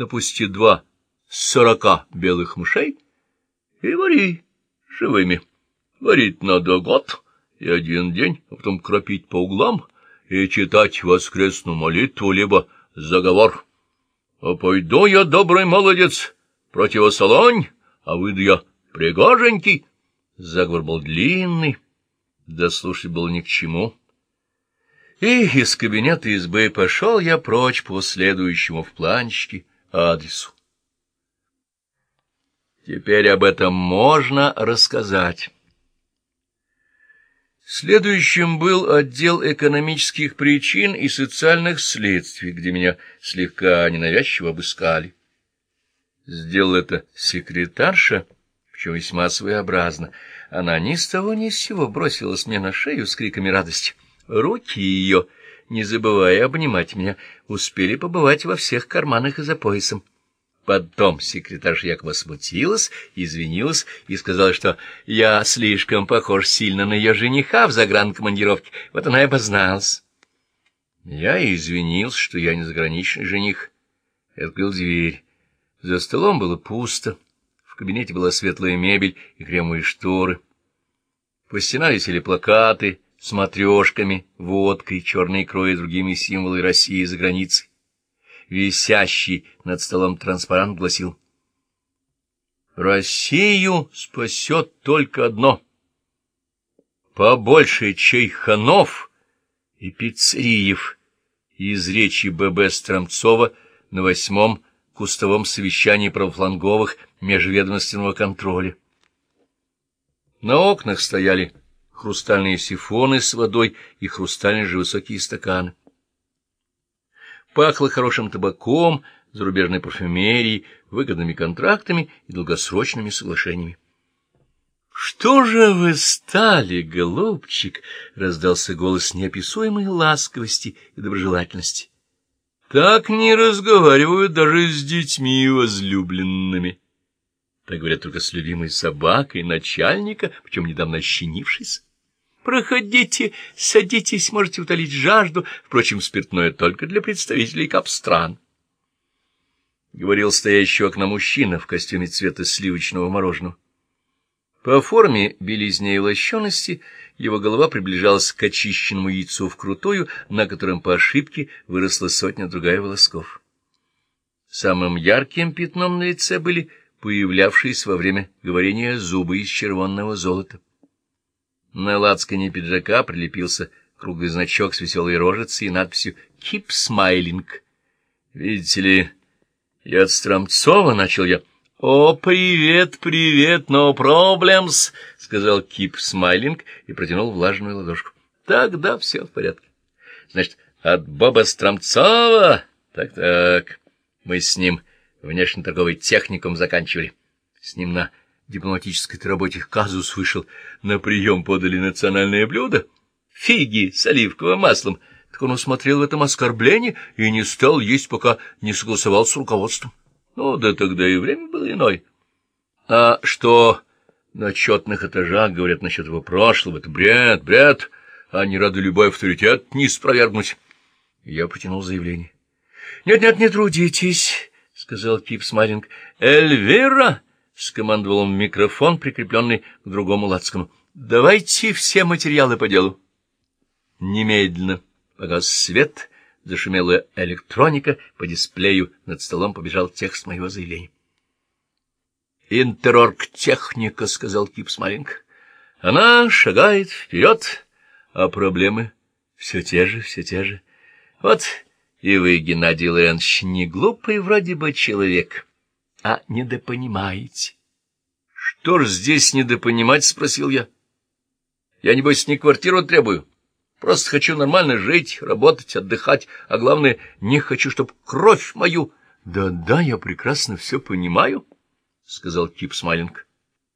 напусти два сорока белых мышей и вари живыми. Варить надо год и один день, а потом кропить по углам и читать воскресную молитву, либо заговор. А пойду я, добрый молодец, противосолонь, а выйду я пригоженький. Заговор был длинный, дослушать было ни к чему. И из кабинета избы пошел я прочь по следующему в планчике адресу. Теперь об этом можно рассказать. Следующим был отдел экономических причин и социальных следствий, где меня слегка ненавязчиво обыскали. Сделал это секретарша, причем весьма своеобразно. Она ни с того ни с сего бросилась мне на шею с криками радости. Руки ее, не забывая обнимать меня, успели побывать во всех карманах и за поясом. Потом секретарша якобы смутилась, извинилась и сказала, что я слишком похож сильно на ее жениха в загранкомандировке. Вот она и обозналась. Я извинился, что я не заграничный жених. Я открыл дверь. За столом было пусто. В кабинете была светлая мебель и кремовые шторы. По стенам висели плакаты с матрешками, водкой, черной икрой и другими символами России за границей висящий над столом транспарант гласил «Россию спасет только одно — побольше чайханов и пиццериев» из речи Б.Б. Стромцова на восьмом кустовом совещании правофланговых межведомственного контроля. На окнах стояли хрустальные сифоны с водой и хрустальные же высокие стаканы пахло хорошим табаком, зарубежной парфюмерией, выгодными контрактами и долгосрочными соглашениями. — Что же вы стали, голубчик? — раздался голос неописуемой ласковости и доброжелательности. — Так не разговаривают даже с детьми возлюбленными. Так говорят только с любимой собакой начальника, причем недавно ощенившись. Проходите, садитесь, можете утолить жажду. Впрочем, спиртное только для представителей капстран. Говорил стоящий у окна мужчина в костюме цвета сливочного мороженого. По форме белизне и лощености его голова приближалась к очищенному яйцу вкрутую, на котором по ошибке выросла сотня-другая волосков. Самым ярким пятном на лице были появлявшиеся во время говорения зубы из червонного золота. На лацкане пиджака прилепился круглый значок с веселой рожицей и надписью «Keep smiling». «Видите ли, я от Стромцова начал я». «О, привет, привет, no problems», — сказал Кип Смайлинг и протянул влажную ладошку. «Так, да, все в порядке. Значит, от Боба Стромцова? Так-так, мы с ним внешнеторговый техникум заканчивали. С ним на дипломатической работе казус вышел. На прием подали национальное блюдо — фиги с оливковым маслом. Так он усмотрел в этом оскорбление и не стал есть, пока не согласовал с руководством. Ну, да тогда и время было иное. А что на четных этажах говорят насчет его прошлого, это бред, бред. Они рады любой авторитет не спровергнуть. Я потянул заявление. «Нет, — Нет-нет, не трудитесь, — сказал Кип Смайлинг. — Эльвира! — скомандовал он микрофон, прикрепленный к другому лацкану. — Давайте все материалы по делу. Немедленно погас свет, зашумела электроника, по дисплею над столом побежал текст моего заявления. «Интероргтехника», — сказал Кип Смаринг. «Она шагает вперед, а проблемы все те же, все те же. Вот и вы, Геннадий Леонидович, не глупый вроде бы человек» а недопонимаете. — Что ж здесь недопонимать? — спросил я. — Я, небось, не квартиру требую. Просто хочу нормально жить, работать, отдыхать, а главное, не хочу, чтобы кровь мою... Да — Да-да, я прекрасно все понимаю, — сказал Кип Смайлинг.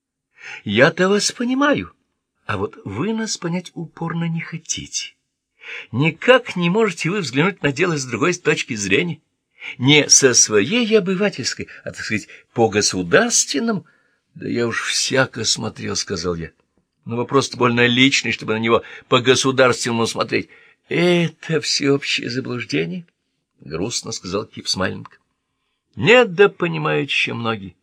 — Я-то вас понимаю, а вот вы нас понять упорно не хотите. Никак не можете вы взглянуть на дело с другой точки зрения не со своей обывательской, а, так сказать, по государственным. Да я уж всяко смотрел, — сказал я. Но вопрос больно личный, чтобы на него по государственному смотреть. Это всеобщее заблуждение, — грустно сказал Кип Смайлинг. недопонимают еще многие.